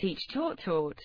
teach taught taught.